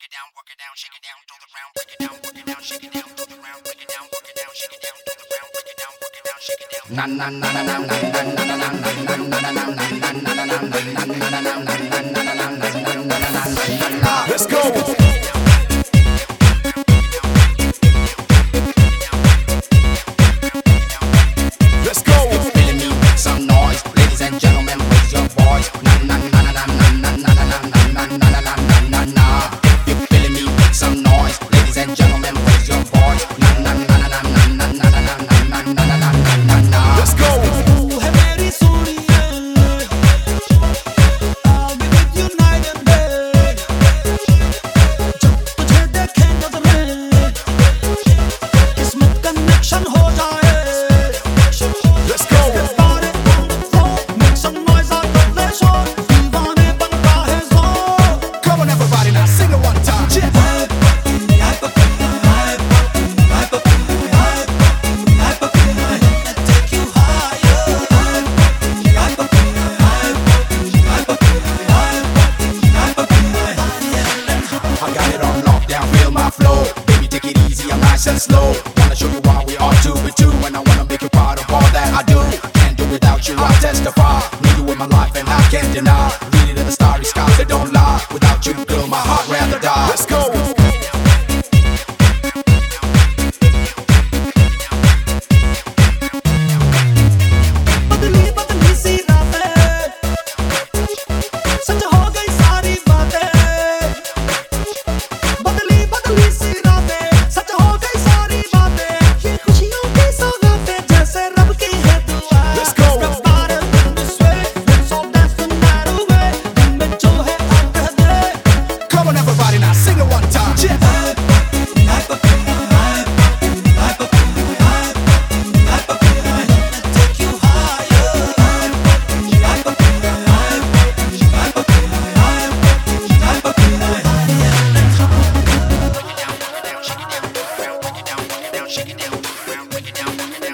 break it down, work it down, shake it down, throw the round, break it down, work it down, shake it down, throw the round, break it down, work it down, shake it down, throw the round, break it down, work it down, shake it down. Na na na na na na na na na na na na na na Let's go. Let's go. Feeling me, make some noise, ladies and gentlemen, raise your voice. Na na na na na na na na na na na na na na na na na. And slow. Wanna show you why we are two with two, and I wanna make you part of all that I do. I Can't do without you, I testify. Need you in my life, and I can't deny.